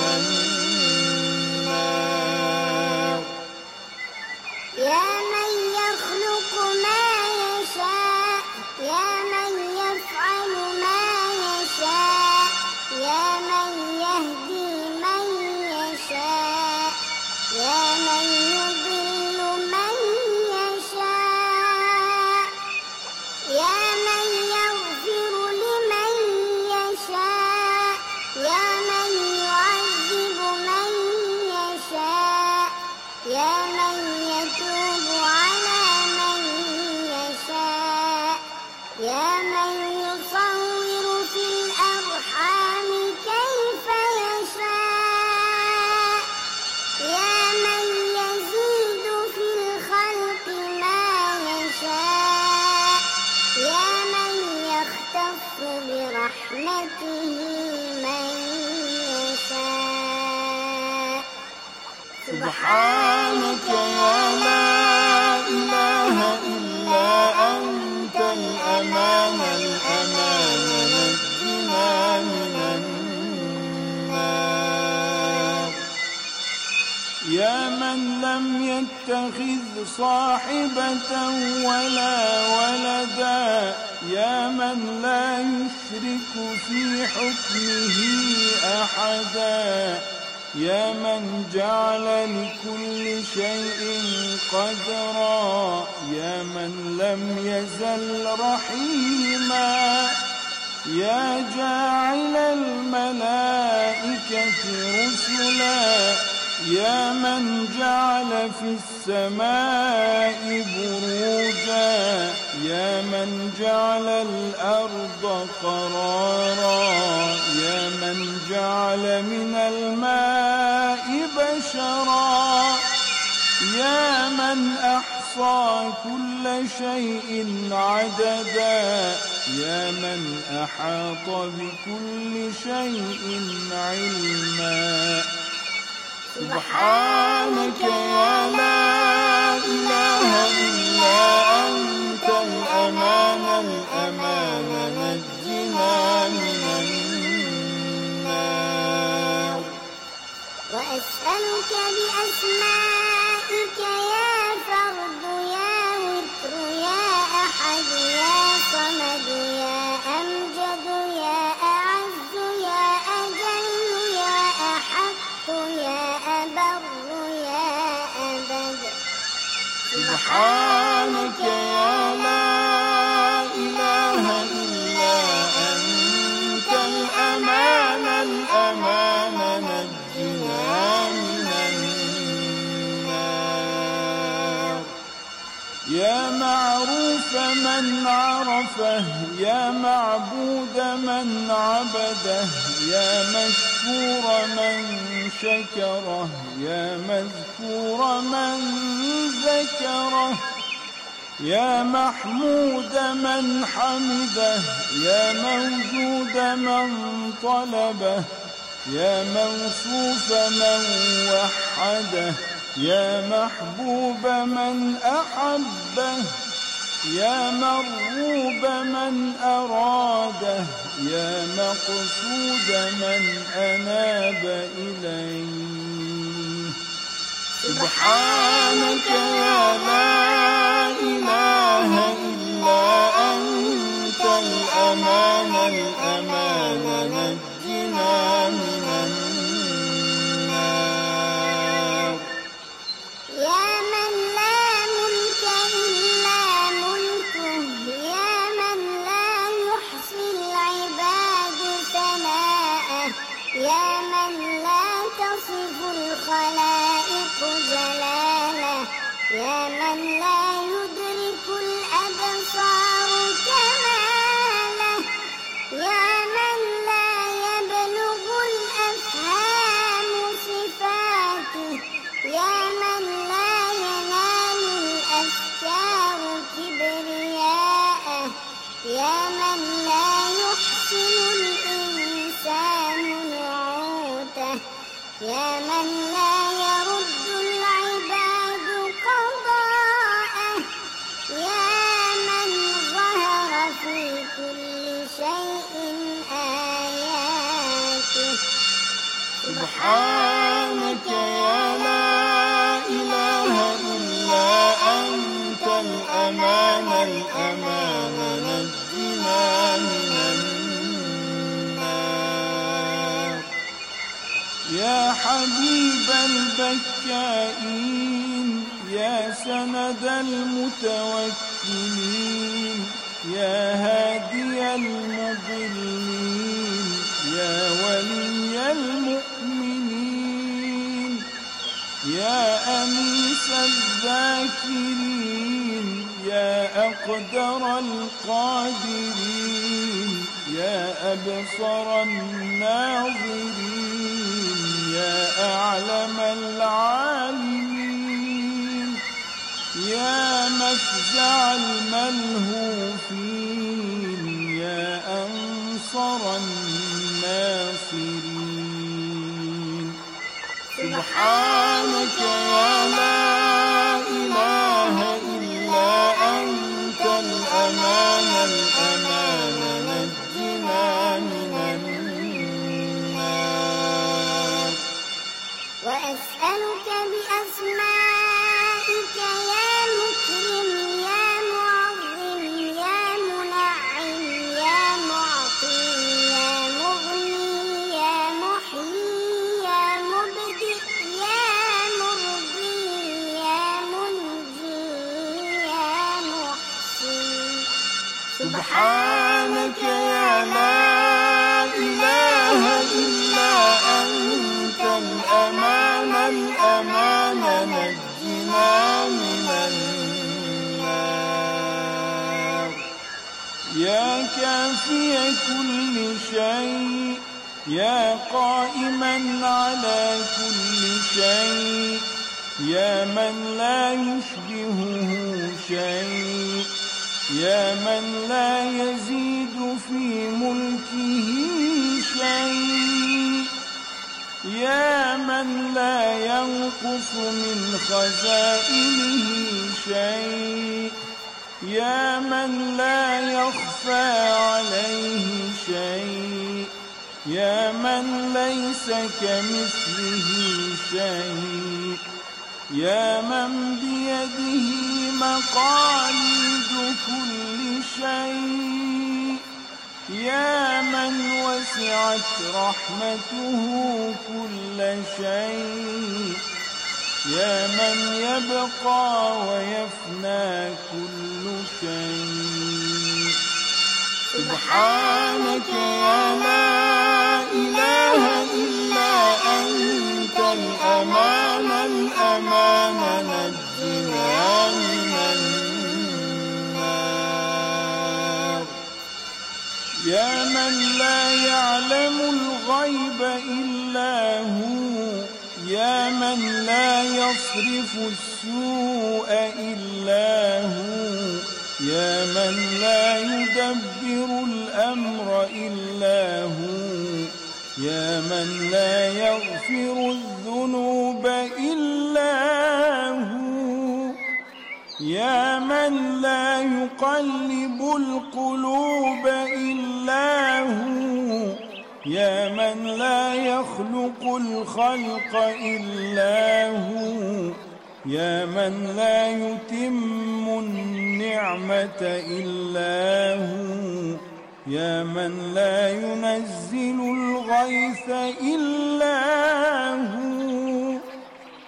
سبحانك يا لا إله إلا أنت الأمان الأمان نجنا من النار. يا من لم يتخذ صاحبة ولا ولدا يا من لا يشرك في حكمه أحدا. يا من جعل لكل شيء قدرا يا من لم يزل رحيما يا جاعل الملائكة رسلا. يا من جعل في السماء بروجا يا من جعل الأرض قرارا يا من جعل من الماء بشرا يا من أحصى كل شيء عددا يا من أحاط بكل شيء علما. سبحانك يا لا إله إلا أنت الأمان الأمان نجنا من النار. وأسألك بأسمائك يا سبحانك يا لا إله إلا أنت. الأمان الأمان نجنا من النار. يا معروف من عرفه يا معبود من عبده يا مشكور من شكره يا مذكور من ذكره يا محمود من حمده يا موجود من طلبه يا موصوف من وحده يا محبوب من أحبه. يا مرغوب من أراده يا مقصود من أناب إليه. سبحانك يا لا إله إلا أنت الأمان الأمان نجنا حبيب البكائين يا سند المتوكلين يا هادي المضلين يا ولي المؤمنين يا أنيس الذاكرين يا أقدر القادرين يا أبصر الناظرين. يا أعلم العالمين يا مفزع الملهوفين يا أنصر الناصرين. سبحانك يا لا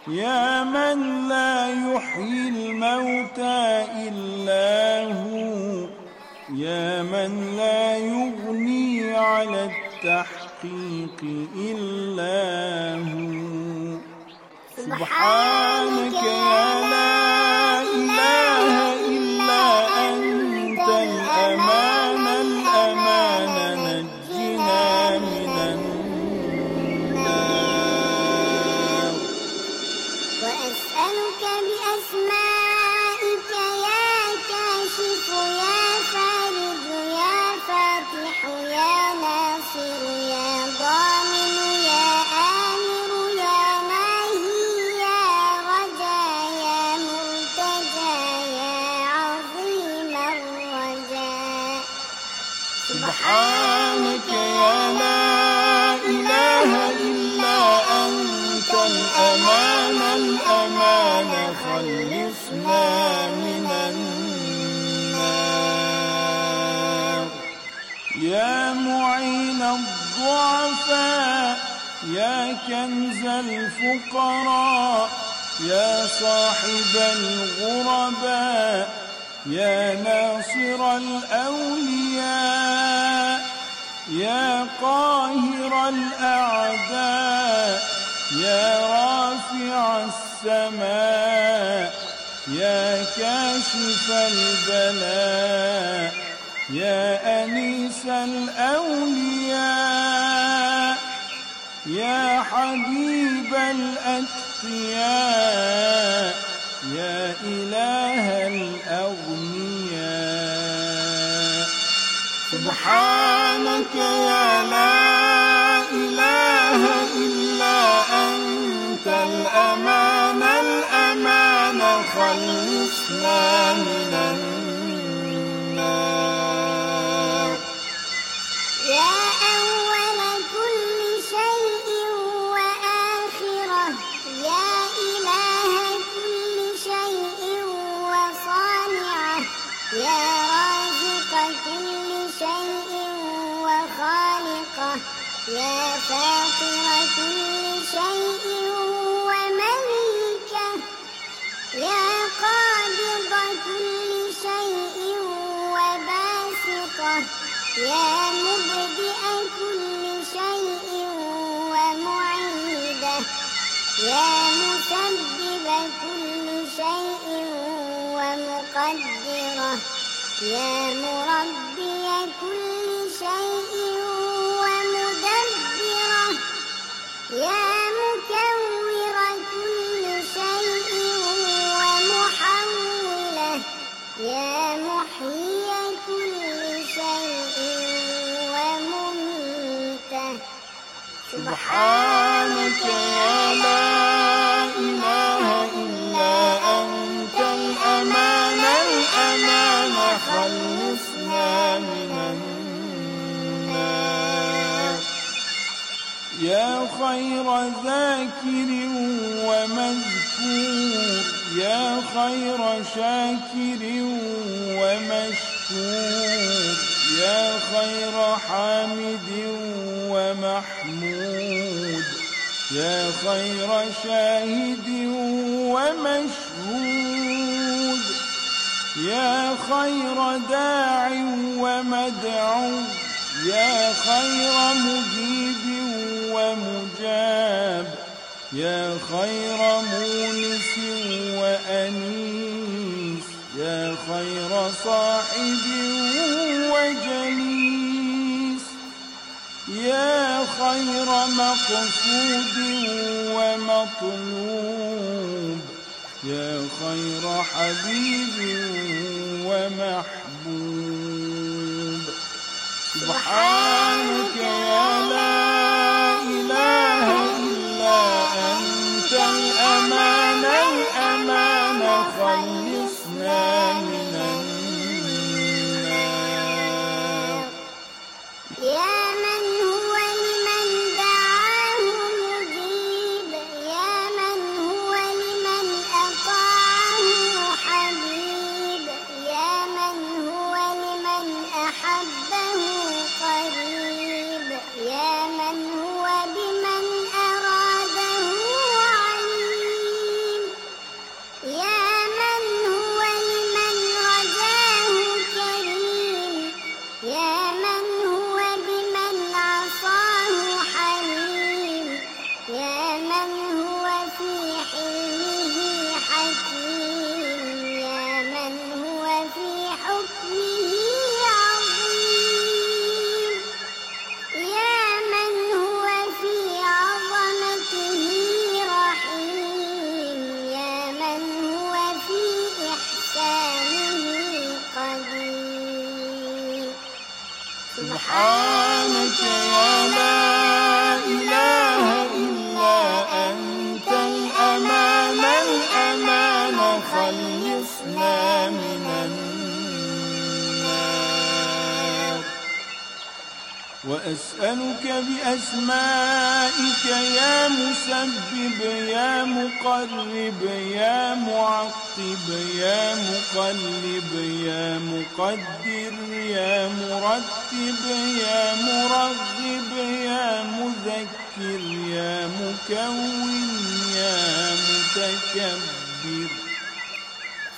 يا من لا يحيي الموتى إلا هو. يا من لا يغني على التحقيق إلا هو. سبحانك يا لا كنز الفقراء يا صاحب الغرباء يا ناصر الأولياء يا قاهر الأعداء يا رافع السماء يا كاشف البلاء يا أنيس الأولياء. يا حبيب الأتقياء يا إله الأغنياء. سبحانك يا لا إله إلا أنت الأمان الأمان خلصنا من يا مبدئ كل شيء ومعيده يا مسبب كل شيء ومقدره يا مربي كل شيء ومدبره يا مكون سبحانك يا لا إله إلا أنت الأمان الأمان خلصنا من النار. يا خير ذاكر ومذكور يا خير شاكر ومشكور. يا خير حامد ومحمود. يا خير شاهد ومشهود. يا خير داع ومدعو يا خير مجيب ومجاب. يا خير مونس وأنيس يا خير صاحب وجليس. يا خير مقصود ومطلوب. يا خير حبيب ومحبوب. سبحانك يا لا سبحانك يا وأسألك بأسمائك يا مسبب يا مقرب يا معقب يا مقلب يا مقدر يا مرتب يا مرغب يا مذكر يا مكون يا متكبر.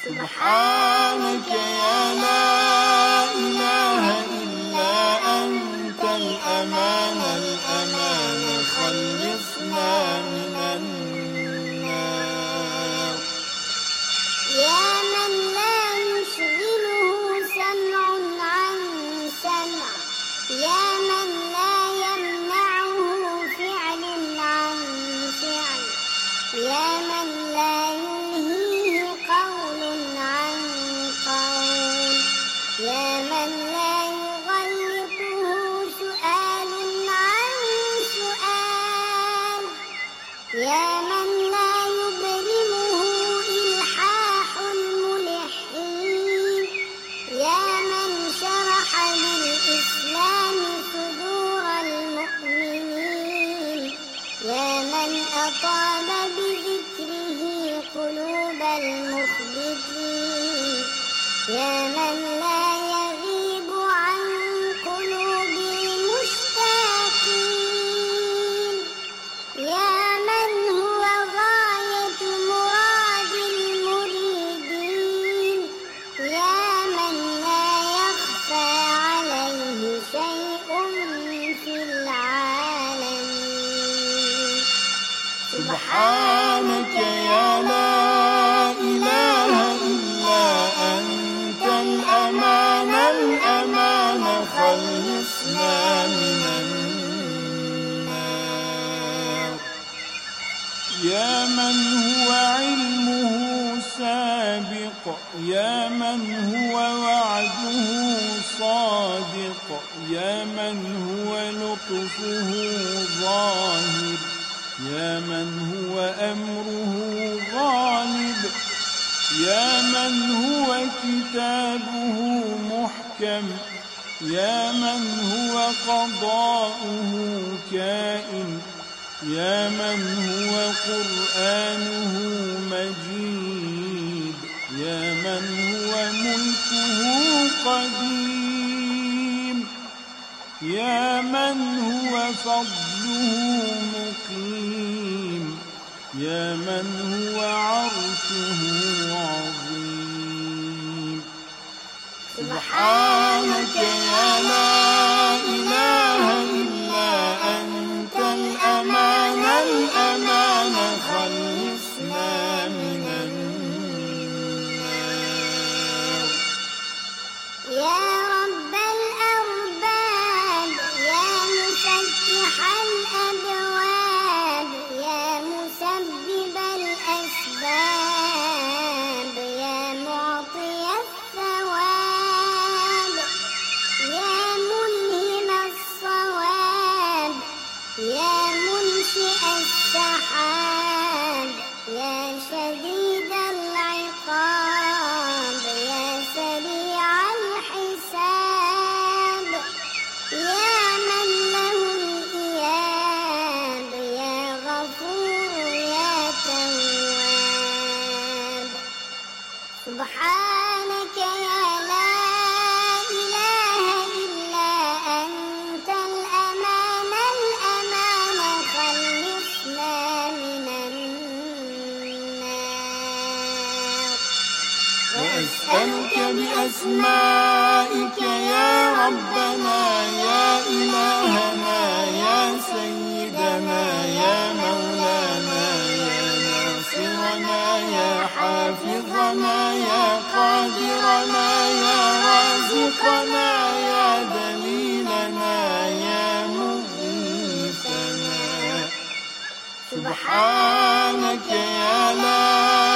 سبحانك يا لا إله إلا الأمان الأمان خلصنا من النار. لطفه ظاهر. يا من هو أمره غالب. يا من هو كتابه محكم. يا من هو قضاؤه كائن. يا من هو قرآنه مجيد. يا من هو ملكه قديم يا من هو فضله مقيم يا من هو عرشه عظيم. سبحانك يا لا إله قادرنا يا رازقنا يا دليلنا يا مغيثنا سبحانك يا لا